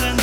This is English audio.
and